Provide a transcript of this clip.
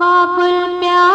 बाबुल प्यार